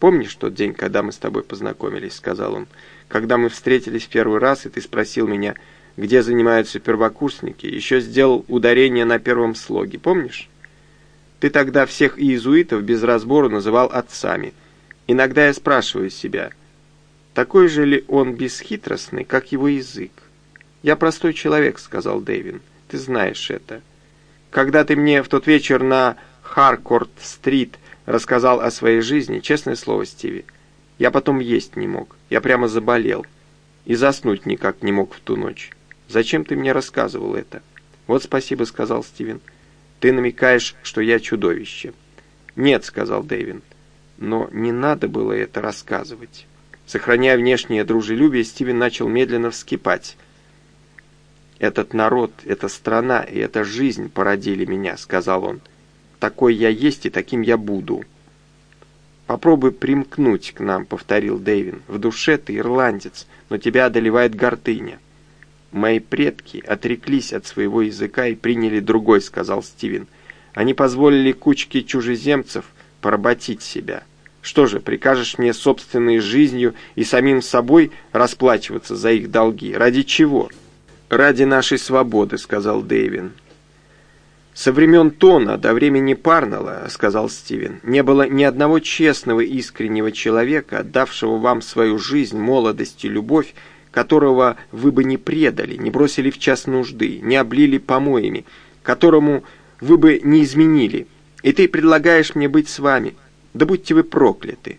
«Помнишь тот день, когда мы с тобой познакомились?» — сказал он. «Когда мы встретились в первый раз, и ты спросил меня, где занимаются первокурсники, еще сделал ударение на первом слоге. Помнишь? Ты тогда всех иезуитов без разбору называл отцами. Иногда я спрашиваю себя, такой же ли он бесхитростный, как его язык? «Я простой человек», — сказал Дэвин. «Ты знаешь это. Когда ты мне в тот вечер на Харкорт-стрит рассказал о своей жизни, честное слово, Стиви, я потом есть не мог. Я прямо заболел. И заснуть никак не мог в ту ночь. Зачем ты мне рассказывал это?» «Вот спасибо», — сказал Стивен. «Ты намекаешь, что я чудовище». «Нет», — сказал Дэвин. «Но не надо было это рассказывать». Сохраняя внешнее дружелюбие, Стивен начал медленно вскипать. «Этот народ, эта страна и эта жизнь породили меня», — сказал он. «Такой я есть и таким я буду». «Попробуй примкнуть к нам», — повторил Дэвин. «В душе ты ирландец, но тебя одолевает гордыня». «Мои предки отреклись от своего языка и приняли другой», — сказал Стивен. «Они позволили кучке чужеземцев поработить себя. Что же, прикажешь мне собственной жизнью и самим собой расплачиваться за их долги? Ради чего?» «Ради нашей свободы», — сказал Дэйвин. «Со времен Тона до времени Парнелла, — сказал Стивен, — не было ни одного честного искреннего человека, отдавшего вам свою жизнь, молодость и любовь, которого вы бы не предали, не бросили в час нужды, не облили помоями, которому вы бы не изменили. И ты предлагаешь мне быть с вами. Да будьте вы прокляты!»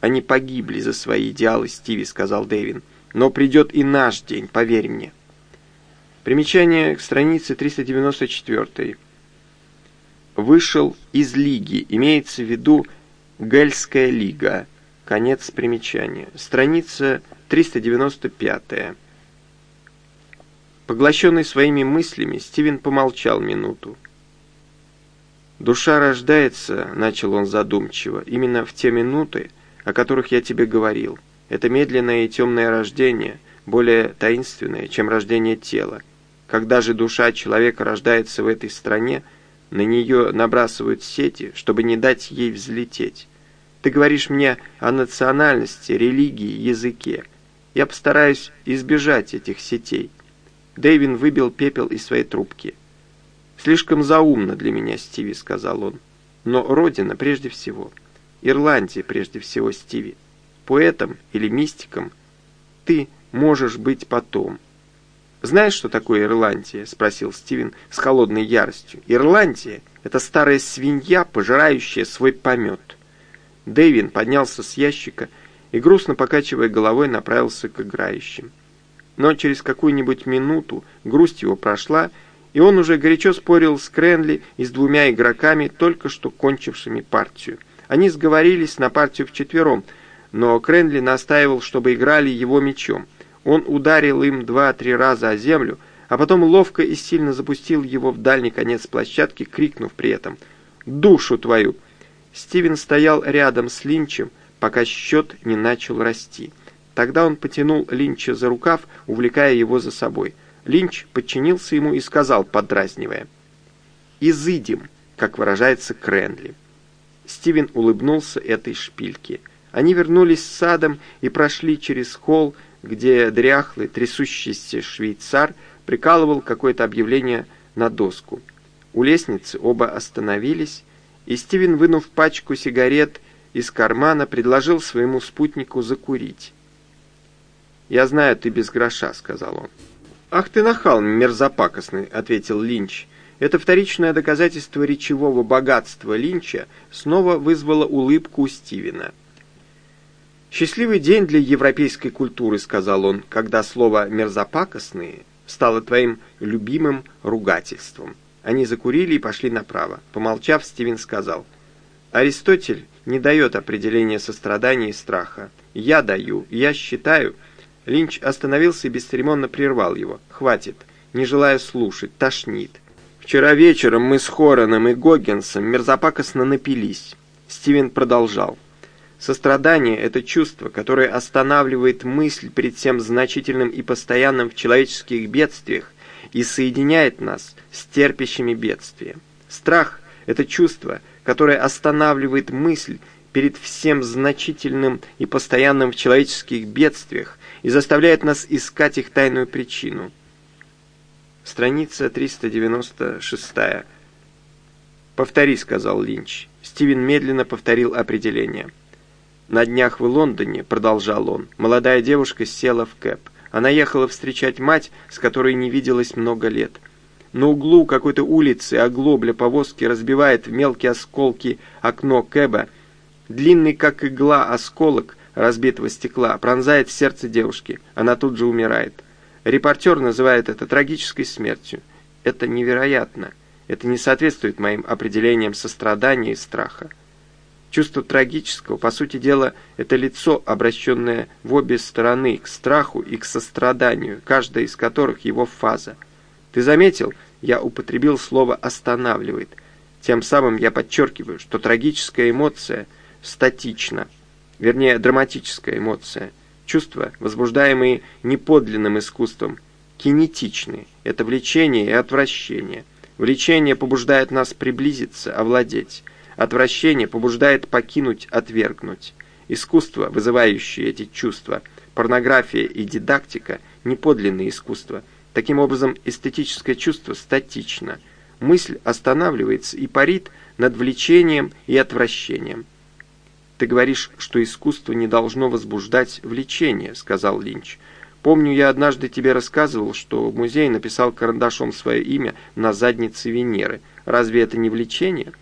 «Они погибли за свои идеалы, Стиви», — сказал Дэвин. «Но придет и наш день, поверь мне». Примечание к странице 394. Вышел из лиги, имеется в виду Гельская лига. Конец примечания. Страница 395. Поглощенный своими мыслями, Стивен помолчал минуту. «Душа рождается», — начал он задумчиво, — «именно в те минуты, о которых я тебе говорил. Это медленное и темное рождение, более таинственное, чем рождение тела. Когда же душа человека рождается в этой стране, на нее набрасывают сети, чтобы не дать ей взлететь. Ты говоришь мне о национальности, религии, языке. Я постараюсь избежать этих сетей. Дэйвин выбил пепел из своей трубки. «Слишком заумно для меня, Стиви», — сказал он. «Но Родина прежде всего. Ирландия прежде всего, Стиви. Поэтом или мистиком ты можешь быть потом». «Знаешь, что такое Ирландия?» — спросил Стивен с холодной яростью. «Ирландия — это старая свинья, пожирающая свой помет». Дэвин поднялся с ящика и, грустно покачивая головой, направился к играющим. Но через какую-нибудь минуту грусть его прошла, и он уже горячо спорил с Кренли и с двумя игроками, только что кончившими партию. Они сговорились на партию вчетвером, но Кренли настаивал, чтобы играли его мечом — он ударил им два-три раза о землю, а потом ловко и сильно запустил его в дальний конец площадки, крикнув при этом «Душу твою!». Стивен стоял рядом с Линчем, пока счет не начал расти. Тогда он потянул Линча за рукав, увлекая его за собой. Линч подчинился ему и сказал, подразнивая, «Изыдем», как выражается Кренли. Стивен улыбнулся этой шпильке. Они вернулись с садом и прошли через холл, где дряхлый, трясущийся швейцар прикалывал какое-то объявление на доску. У лестницы оба остановились, и Стивен, вынув пачку сигарет из кармана, предложил своему спутнику закурить. «Я знаю, ты без гроша», — сказал он. «Ах ты нахал мерзопакостный», — ответил Линч. Это вторичное доказательство речевого богатства Линча снова вызвало улыбку у Стивена. «Счастливый день для европейской культуры», — сказал он, «когда слово «мерзопакостные» стало твоим любимым ругательством». Они закурили и пошли направо. Помолчав, Стивен сказал, «Аристотель не дает определения сострадания и страха. Я даю, я считаю». Линч остановился и бесцеремонно прервал его. «Хватит, не желая слушать, тошнит. Вчера вечером мы с Хороном и Гоггинсом мерзопакостно напились». Стивен продолжал. Сострадание – это чувство, которое останавливает мысль перед тем значительным и постоянным в человеческих бедствиях и соединяет нас с терпящими бедствия. Страх – это чувство, которое останавливает мысль перед всем значительным и постоянным в человеческих бедствиях и заставляет нас искать их тайную причину. Страница 396. «Повтори», — сказал Линч. Стивен медленно повторил определение. «На днях в Лондоне», — продолжал он, — молодая девушка села в кэп. Она ехала встречать мать, с которой не виделась много лет. На углу какой-то улицы оглобля повозки разбивает в мелкие осколки окно кэба. Длинный, как игла, осколок разбитого стекла пронзает сердце девушки. Она тут же умирает. Репортер называет это трагической смертью. Это невероятно. Это не соответствует моим определениям сострадания и страха. Чувство трагического, по сути дела, это лицо, обращенное в обе стороны, к страху и к состраданию, каждая из которых его фаза. Ты заметил, я употребил слово «останавливает». Тем самым я подчеркиваю, что трагическая эмоция статична, вернее, драматическая эмоция. Чувства, возбуждаемые неподлинным искусством, кинетичны. Это влечение и отвращение. Влечение побуждает нас приблизиться, овладеть. Отвращение побуждает покинуть, отвергнуть. Искусство, вызывающее эти чувства, порнография и дидактика – неподлинные искусства. Таким образом, эстетическое чувство статично. Мысль останавливается и парит над влечением и отвращением. «Ты говоришь, что искусство не должно возбуждать влечение», — сказал Линч. «Помню, я однажды тебе рассказывал, что музей написал карандашом свое имя на заднице Венеры. Разве это не влечение?»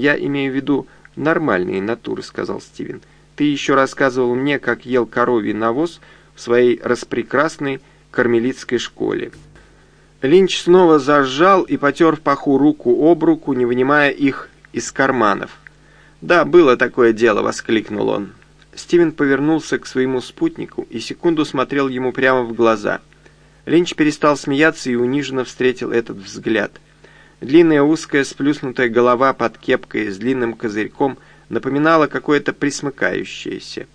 «Я имею в виду нормальные натуры», — сказал Стивен. «Ты еще рассказывал мне, как ел коровий навоз в своей распрекрасной кармелитской школе». Линч снова зажал и потер в паху руку об руку, не вынимая их из карманов. «Да, было такое дело», — воскликнул он. Стивен повернулся к своему спутнику и секунду смотрел ему прямо в глаза. Линч перестал смеяться и униженно встретил этот взгляд — Длинная узкая сплюснутая голова под кепкой с длинным козырьком напоминала какое-то присмыкающееся.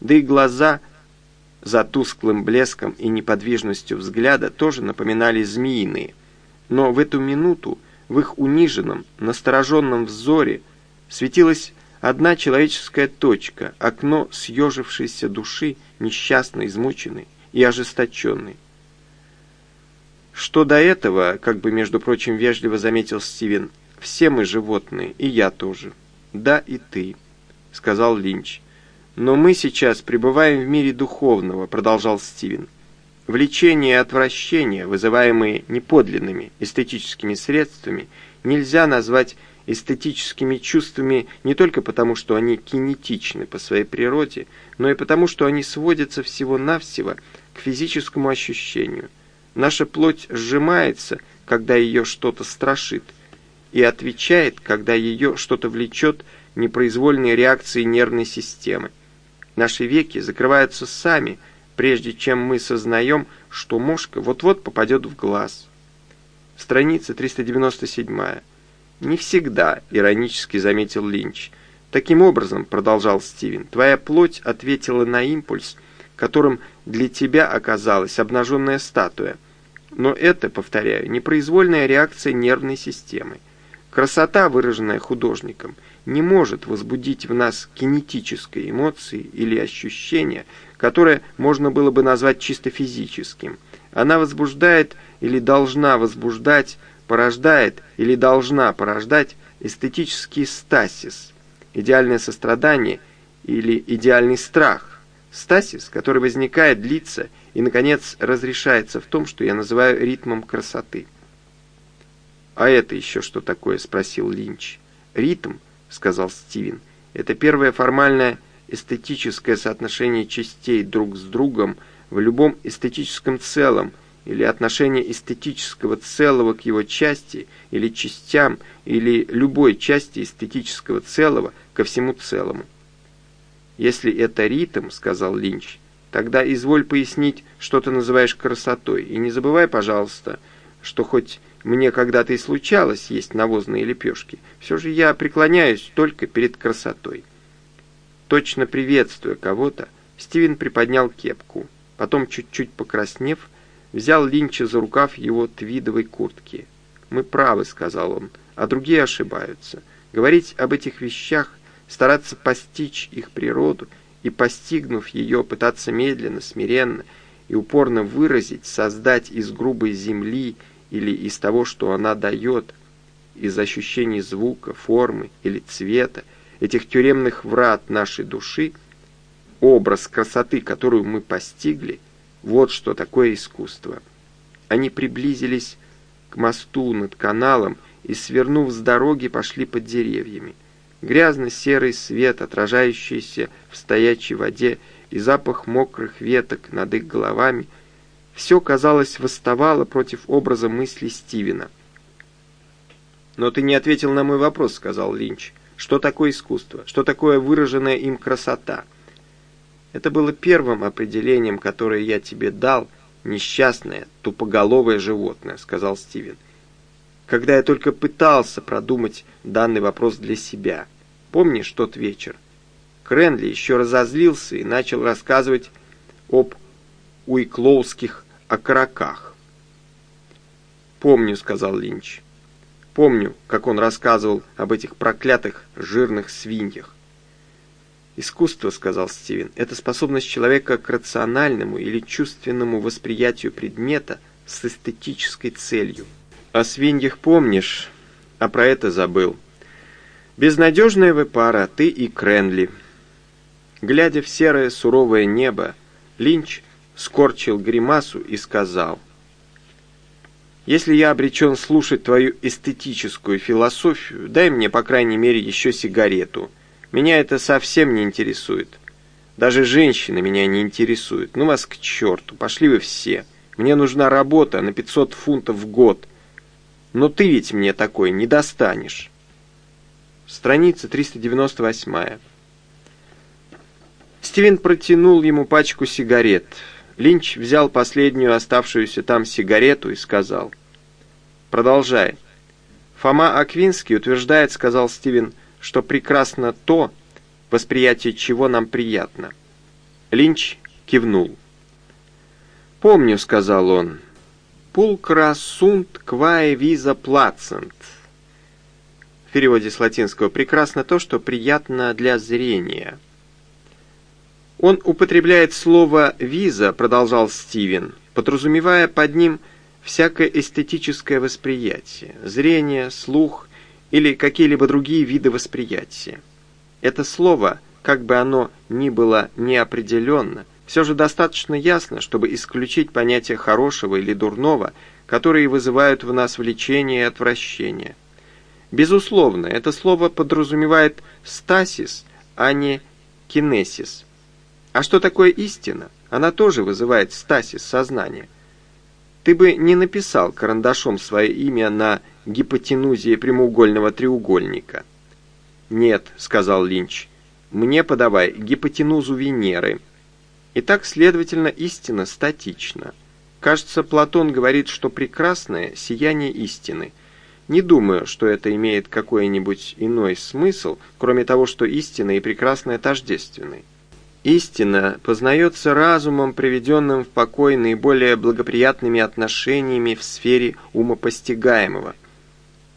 Да и глаза за тусклым блеском и неподвижностью взгляда тоже напоминали змеиные. Но в эту минуту в их униженном, настороженном взоре светилась одна человеческая точка, окно съежившейся души, несчастной, измученной и ожесточенной. Что до этого, как бы, между прочим, вежливо заметил Стивен, все мы животные, и я тоже. Да, и ты, сказал Линч. Но мы сейчас пребываем в мире духовного, продолжал Стивен. Влечение и отвращение, вызываемые неподлинными эстетическими средствами, нельзя назвать эстетическими чувствами не только потому, что они кинетичны по своей природе, но и потому, что они сводятся всего-навсего к физическому ощущению – Наша плоть сжимается, когда ее что-то страшит, и отвечает, когда ее что-то влечет непроизвольные реакции нервной системы. Наши веки закрываются сами, прежде чем мы сознаем, что мушка вот-вот попадет в глаз. Страница 397. «Не всегда», — иронически заметил Линч. «Таким образом», — продолжал Стивен, — «твоя плоть ответила на импульс, которым для тебя оказалась обнаженная статуя». Но это, повторяю, непроизвольная реакция нервной системы. Красота, выраженная художником, не может возбудить в нас кинетической эмоции или ощущения, которое можно было бы назвать чисто физическим. Она возбуждает или должна возбуждать, порождает или должна порождать эстетический стасис, идеальное сострадание или идеальный страх. Стасис, который возникает, длится и, наконец, разрешается в том, что я называю ритмом красоты. «А это еще что такое?» – спросил Линч. «Ритм», – сказал Стивен, – «это первое формальное эстетическое соотношение частей друг с другом в любом эстетическом целом, или отношение эстетического целого к его части, или частям, или любой части эстетического целого ко всему целому. «Если это ритм», — сказал Линч, Тогда изволь пояснить, что ты называешь красотой, и не забывай, пожалуйста, что хоть мне когда-то и случалось есть навозные лепешки, все же я преклоняюсь только перед красотой. Точно приветствуя кого-то, Стивен приподнял кепку, потом, чуть-чуть покраснев, взял Линча за рукав его твидовой куртки. «Мы правы», — сказал он, — «а другие ошибаются. Говорить об этих вещах стараться постичь их природу и, постигнув ее, пытаться медленно, смиренно и упорно выразить, создать из грубой земли или из того, что она дает, из ощущений звука, формы или цвета, этих тюремных врат нашей души, образ красоты, которую мы постигли, вот что такое искусство. Они приблизились к мосту над каналом и, свернув с дороги, пошли под деревьями. Грязно-серый свет, отражающийся в стоячей воде, и запах мокрых веток над их головами, все, казалось, восставало против образа мысли Стивена. «Но ты не ответил на мой вопрос», — сказал Линч. «Что такое искусство? Что такое выраженная им красота?» Это было первым определением, которое я тебе дал, несчастное, тупоголовое животное, сказал Стивен. Когда я только пытался продумать данный вопрос для себя. Помнишь тот вечер? Кренли еще разозлился и начал рассказывать об уиклоуских окороках. «Помню», — сказал Линч. «Помню, как он рассказывал об этих проклятых жирных свиньях. «Искусство», — сказал Стивен, — «это способность человека к рациональному или чувственному восприятию предмета с эстетической целью. О свиньях помнишь, а про это забыл. Безнадежная вы пара, ты и Кренли». Глядя в серое суровое небо, Линч скорчил гримасу и сказал, «Если я обречен слушать твою эстетическую философию, дай мне, по крайней мере, еще сигарету». Меня это совсем не интересует. Даже женщины меня не интересуют. Ну вас к черту, пошли вы все. Мне нужна работа на 500 фунтов в год. Но ты ведь мне такой не достанешь. Страница 398. Стивен протянул ему пачку сигарет. Линч взял последнюю оставшуюся там сигарету и сказал. «Продолжай». Фома Аквинский утверждает, сказал Стивен, — что прекрасно то, восприятие чего нам приятно. Линч кивнул. «Помню», — сказал он, — «пулкра сунт квае виза плацент». В переводе с латинского «прекрасно то, что приятно для зрения». Он употребляет слово «виза», продолжал Стивен, подразумевая под ним всякое эстетическое восприятие, зрение, слух, или какие-либо другие виды восприятия. Это слово, как бы оно ни было неопределенно, все же достаточно ясно, чтобы исключить понятие хорошего или дурного, которые вызывают в нас влечение и отвращение. Безусловно, это слово подразумевает стасис, а не кинесис. А что такое истина? Она тоже вызывает стасис сознания. Ты бы не написал карандашом свое имя на гипотенузе прямоугольного треугольника. «Нет», — сказал Линч, — «мне подавай гипотенузу Венеры». Итак, следовательно, истина статична. Кажется, Платон говорит, что прекрасное — сияние истины. Не думаю, что это имеет какой-нибудь иной смысл, кроме того, что истина и прекрасное тождественны. Истина познается разумом, приведенным в покой наиболее благоприятными отношениями в сфере умопостигаемого –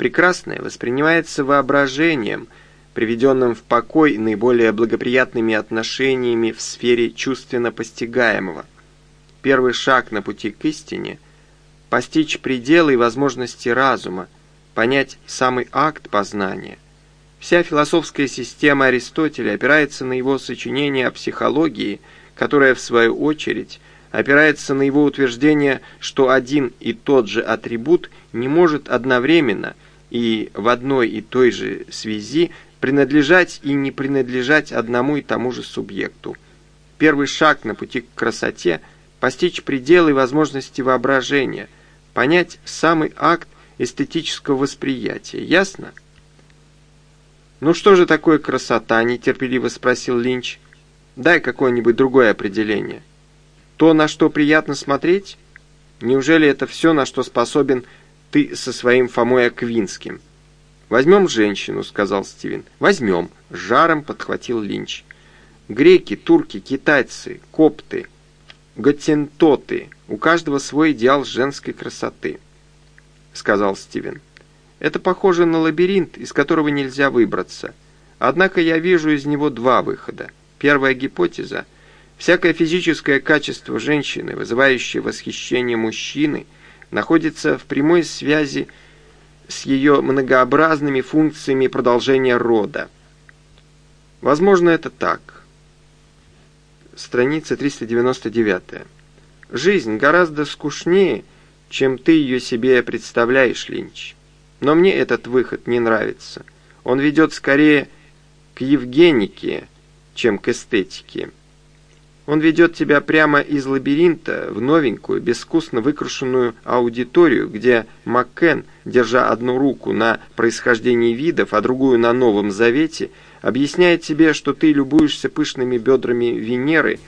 Прекрасное воспринимается воображением, приведенным в покой наиболее благоприятными отношениями в сфере чувственно постигаемого. Первый шаг на пути к истине – постичь пределы и возможности разума, понять самый акт познания. Вся философская система Аристотеля опирается на его сочинение о психологии, которое, в свою очередь, опирается на его утверждение, что один и тот же атрибут не может одновременно – и в одной и той же связи принадлежать и не принадлежать одному и тому же субъекту. Первый шаг на пути к красоте – постичь пределы возможности воображения, понять самый акт эстетического восприятия. Ясно? «Ну что же такое красота?» – нетерпеливо спросил Линч. «Дай какое-нибудь другое определение». «То, на что приятно смотреть? Неужели это все, на что способен ты со своим Фомой Аквинским. «Возьмем женщину», — сказал Стивен. «Возьмем», — жаром подхватил Линч. «Греки, турки, китайцы, копты, готентоты, у каждого свой идеал женской красоты», — сказал Стивен. «Это похоже на лабиринт, из которого нельзя выбраться. Однако я вижу из него два выхода. Первая гипотеза – Всякое физическое качество женщины, вызывающее восхищение мужчины, находится в прямой связи с ее многообразными функциями продолжения рода. Возможно, это так. Страница 399. Жизнь гораздо скучнее, чем ты ее себе представляешь, Линч. Но мне этот выход не нравится. Он ведет скорее к Евгенике, чем к эстетике. Он ведет тебя прямо из лабиринта в новенькую, безвкусно выкрашенную аудиторию, где Маккен, держа одну руку на происхождении видов, а другую на Новом Завете, объясняет тебе, что ты любуешься пышными бедрами Венеры,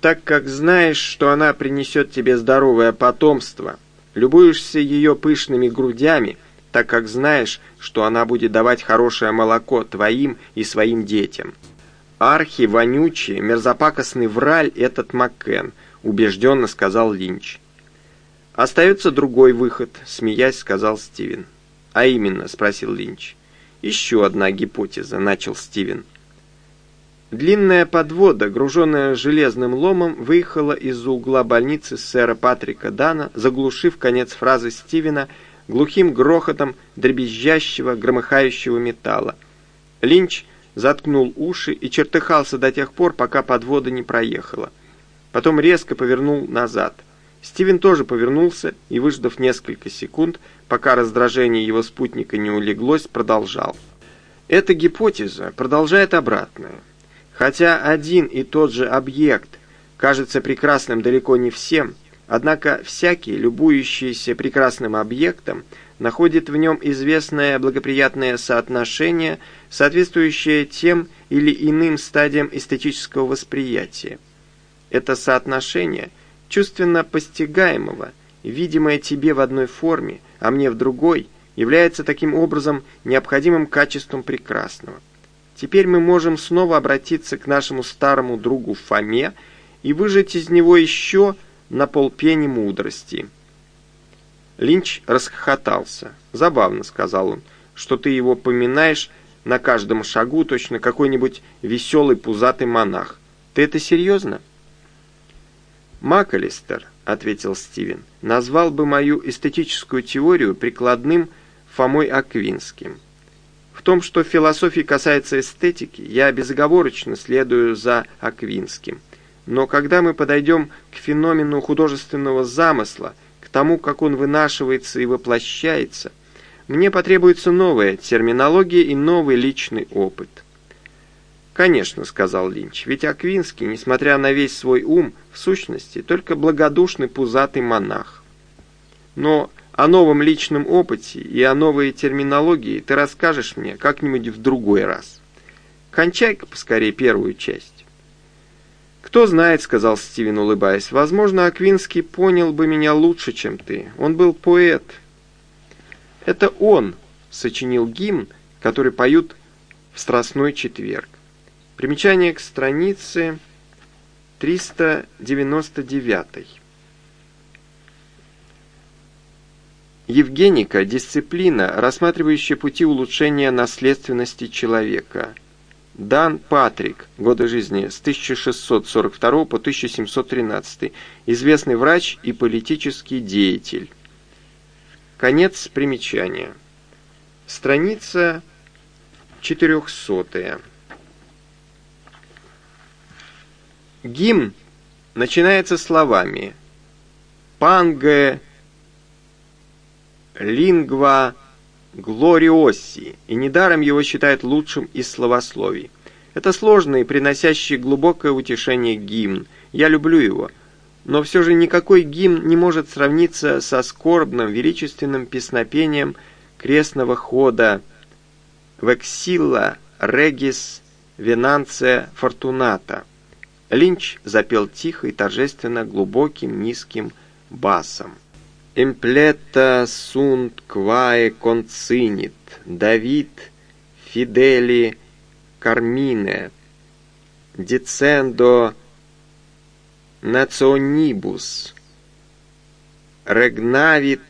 так как знаешь, что она принесет тебе здоровое потомство. Любуешься ее пышными грудями, так как знаешь, что она будет давать хорошее молоко твоим и своим детям. «Архи, вонючий, мерзопакостный враль этот Маккен», — убежденно сказал Линч. «Остается другой выход», — смеясь сказал Стивен. «А именно?» — спросил Линч. «Еще одна гипотеза», — начал Стивен. Длинная подвода, груженная железным ломом, выехала из-за угла больницы сэра Патрика Дана, заглушив конец фразы Стивена глухим грохотом дребезжащего, громыхающего металла. Линч заткнул уши и чертыхался до тех пор, пока подвода не проехала. Потом резко повернул назад. Стивен тоже повернулся и, выждав несколько секунд, пока раздражение его спутника не улеглось, продолжал. Эта гипотеза продолжает обратное. Хотя один и тот же объект кажется прекрасным далеко не всем, однако всякий, любующийся прекрасным объектом, находит в нем известное благоприятное соотношение, соответствующее тем или иным стадиям эстетического восприятия. Это соотношение чувственно постигаемого, видимое тебе в одной форме, а мне в другой, является таким образом необходимым качеством прекрасного. Теперь мы можем снова обратиться к нашему старому другу Фоме и выжать из него еще на полпени мудрости – Линч расхохотался. «Забавно», — сказал он, — «что ты его поминаешь на каждом шагу, точно какой-нибудь веселый пузатый монах. Ты это серьезно?» «МакАлистер», — ответил Стивен, — «назвал бы мою эстетическую теорию прикладным Фомой Аквинским. В том, что в философии касается эстетики, я безоговорочно следую за Аквинским. Но когда мы подойдем к феномену художественного замысла — тому, как он вынашивается и воплощается, мне потребуется новая терминология и новый личный опыт. «Конечно», — сказал Линч, — «ведь Аквинский, несмотря на весь свой ум, в сущности, только благодушный пузатый монах. Но о новом личном опыте и о новой терминологии ты расскажешь мне как-нибудь в другой раз. Кончай-ка поскорее первую часть». «Кто знает», — сказал Стивен, улыбаясь, — «возможно, Аквинский понял бы меня лучше, чем ты. Он был поэт». Это он сочинил гимн, который поют в Страстной четверг. Примечание к странице 399. Евгеника – дисциплина, рассматривающая пути улучшения наследственности человека – Дан Патрик, годы жизни с 1642 по 1713, известный врач и политический деятель. Конец примечания. Страница 400. Гимн начинается словами «Панге лингва Глориоси, и недаром его считают лучшим из словословий. Это сложный приносящий глубокое утешение гимн. Я люблю его. Но все же никакой гимн не может сравниться со скорбным, величественным песнопением крестного хода «Вексилла регис венанция фортуната». Линч запел тихо и торжественно глубоким низким басом. Эмплета сунт квае концинит, Давид фидели кармине, дицендо национибус, регнавит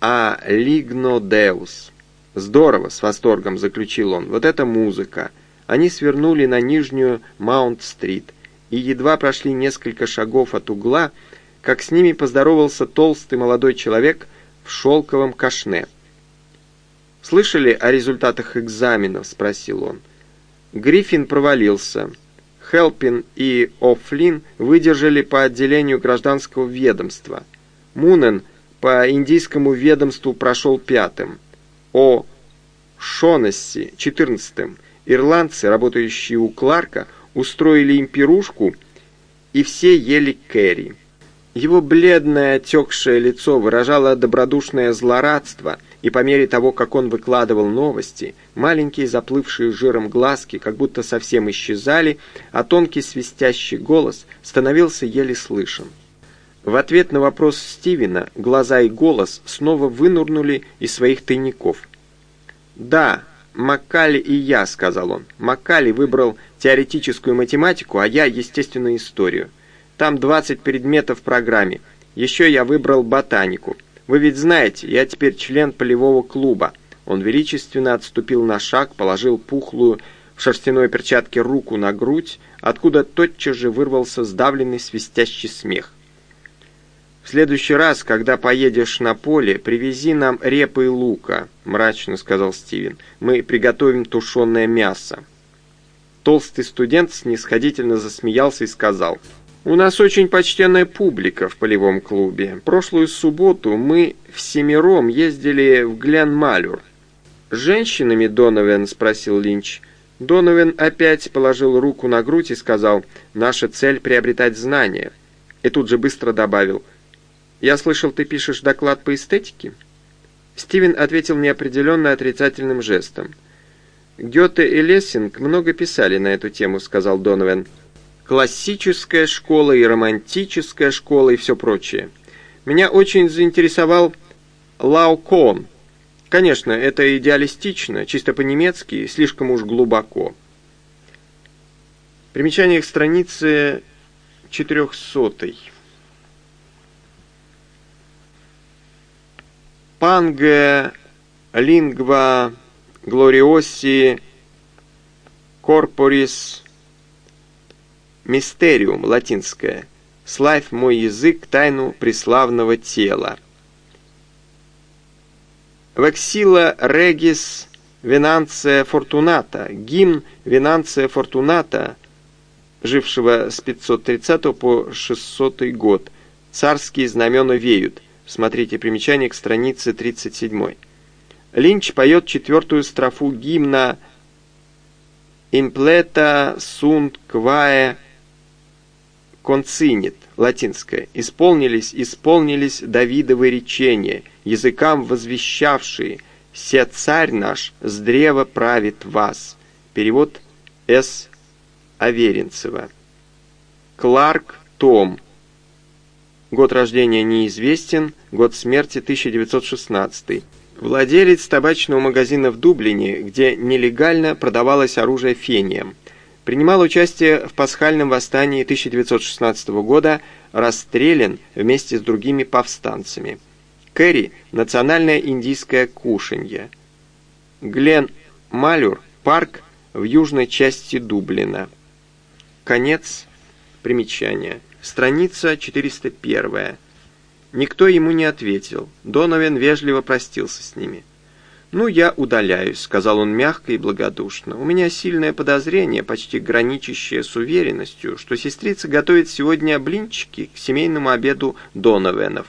а лигно деус. Здорово, с восторгом заключил он. Вот это музыка. они свернули на нижнюю Маунт-стрит и едва прошли несколько шагов от угла, как с ними поздоровался толстый молодой человек в шелковом кашне. «Слышали о результатах экзаменов?» — спросил он. Гриффин провалился. Хелпин и О'Флинн выдержали по отделению гражданского ведомства. Мунен по индийскому ведомству прошел пятым. О. Шонесси — четырнадцатым. Ирландцы, работающие у Кларка, устроили им пирушку, и все ели керри. Его бледное, отекшее лицо выражало добродушное злорадство, и по мере того, как он выкладывал новости, маленькие заплывшие жиром глазки как будто совсем исчезали, а тонкий свистящий голос становился еле слышен. В ответ на вопрос Стивена глаза и голос снова вынурнули из своих тайников. «Да, Маккали и я», — сказал он. «Маккали выбрал теоретическую математику, а я естественную историю. Там 20 предметов в программе. Еще я выбрал ботанику. Вы ведь знаете, я теперь член полевого клуба». Он величественно отступил на шаг, положил пухлую в шерстяной перчатке руку на грудь, откуда тотчас же вырвался сдавленный свистящий смех. «В следующий раз, когда поедешь на поле, привези нам репы и лука», — мрачно сказал Стивен. «Мы приготовим тушеное мясо». Толстый студент снисходительно засмеялся и сказал, «У нас очень почтенная публика в полевом клубе. Прошлую субботу мы всемиром ездили в Гленмалюр». «С женщинами, Доновен?» — спросил Линч. Доновен опять положил руку на грудь и сказал, «Наша цель — приобретать знания». И тут же быстро добавил, «Я слышал, ты пишешь доклад по эстетике?» Стивен ответил неопределенно отрицательным жестом. «Гёте и Лессинг много писали на эту тему», — сказал Донован. «Классическая школа и романтическая школа и все прочее. Меня очень заинтересовал Лаокон. Конечно, это идеалистично, чисто по-немецки, слишком уж глубоко». Примечание к странице 400. Pange lingua gloriosi corporis mysterium, латинское. Славь мой язык, тайну преславного тела. Вексила регис Венанция Фортуната, гимн Венанция Фортуната, жившего с 530 по 600 год. Царские знамена веют – Смотрите примечание к странице 37. Линч поет четвертую строфу гимна «Имплета sunt quae концинит» латинское. «Исполнились, исполнились Давидовы речения, языкам возвещавшие, «Се царь наш с древа правит вас». Перевод С. Аверинцева. Кларк Том. Год рождения неизвестен, год смерти 1916. Владелец табачного магазина в Дублине, где нелегально продавалось оружие фением. Принимал участие в пасхальном восстании 1916 года, расстрелян вместе с другими повстанцами. Кэрри – национальное индийское кушанье. Глен Малюр – парк в южной части Дублина. Конец примечания. Страница 401. Никто ему не ответил. Доновен вежливо простился с ними. «Ну, я удаляюсь», — сказал он мягко и благодушно. «У меня сильное подозрение, почти граничащее с уверенностью, что сестрица готовит сегодня блинчики к семейному обеду Доновенов».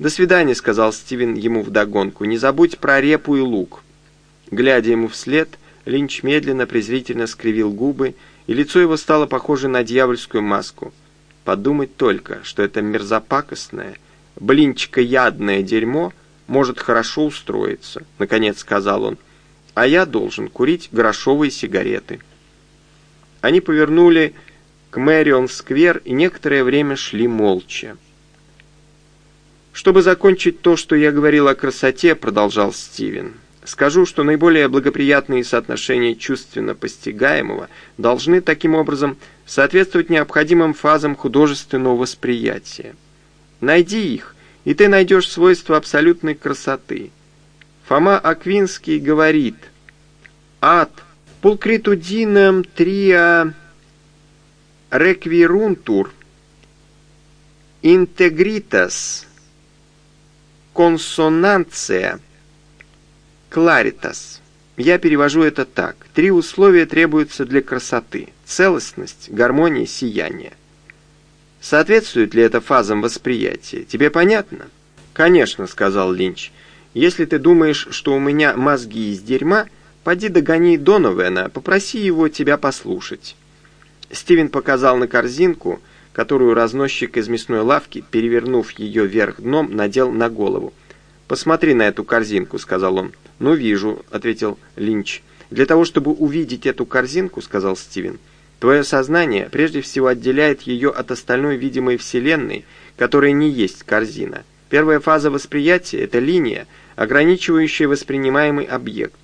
«До свидания», — сказал Стивен ему вдогонку. «Не забудь про репу и лук». Глядя ему вслед, Линч медленно, презрительно скривил губы, и лицо его стало похоже на дьявольскую маску. Подумать только, что это мерзопакостное, блинчикоядное дерьмо может хорошо устроиться, наконец сказал он, а я должен курить грошовые сигареты. Они повернули к Мэрион-сквер и некоторое время шли молча. «Чтобы закончить то, что я говорил о красоте», — продолжал Стивен, Скажу, что наиболее благоприятные соотношения чувственно постигаемого должны таким образом соответствовать необходимым фазам художественного восприятия. Найди их, и ты найдешь свойства абсолютной красоты. Фома Аквинский говорит, ад Пулкритудином триа реквирунтур интегритас консонанция кларитас. Я перевожу это так. Три условия требуются для красоты. Целостность, гармония, сияние. Соответствует ли это фазам восприятия? Тебе понятно? Конечно, сказал Линч. Если ты думаешь, что у меня мозги из дерьма, поди догони Доновена, попроси его тебя послушать. Стивен показал на корзинку, которую разносчик из мясной лавки, перевернув ее вверх дном, надел на голову. «Посмотри на эту корзинку», — сказал он. «Ну, вижу», — ответил Линч. «Для того, чтобы увидеть эту корзинку», — сказал Стивен, — «твое сознание прежде всего отделяет ее от остальной видимой вселенной, которая не есть корзина. Первая фаза восприятия — это линия, ограничивающая воспринимаемый объект.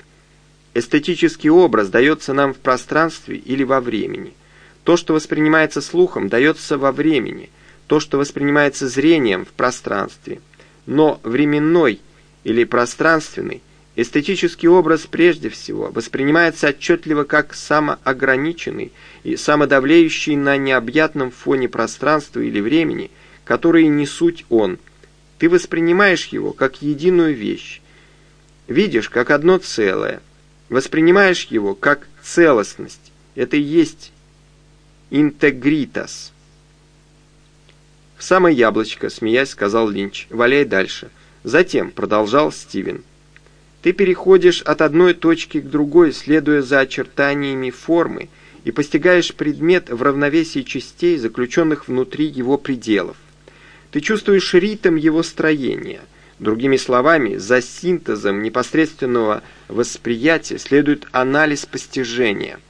Эстетический образ дается нам в пространстве или во времени. То, что воспринимается слухом, дается во времени, то, что воспринимается зрением в пространстве. Но временной или пространственный эстетический образ прежде всего воспринимается отчетливо как самоограниченный и самодавлеющий на необъятном фоне пространства или времени, которые не суть он. Ты воспринимаешь его как единую вещь, видишь как одно целое, воспринимаешь его как целостность. Это и есть интегритас. В самое яблочко, смеясь, сказал Линч, валяй дальше. Затем, продолжал Стивен, ты переходишь от одной точки к другой, следуя за очертаниями формы, и постигаешь предмет в равновесии частей, заключенных внутри его пределов. Ты чувствуешь ритм его строения. Другими словами, за синтезом непосредственного восприятия следует анализ постижения –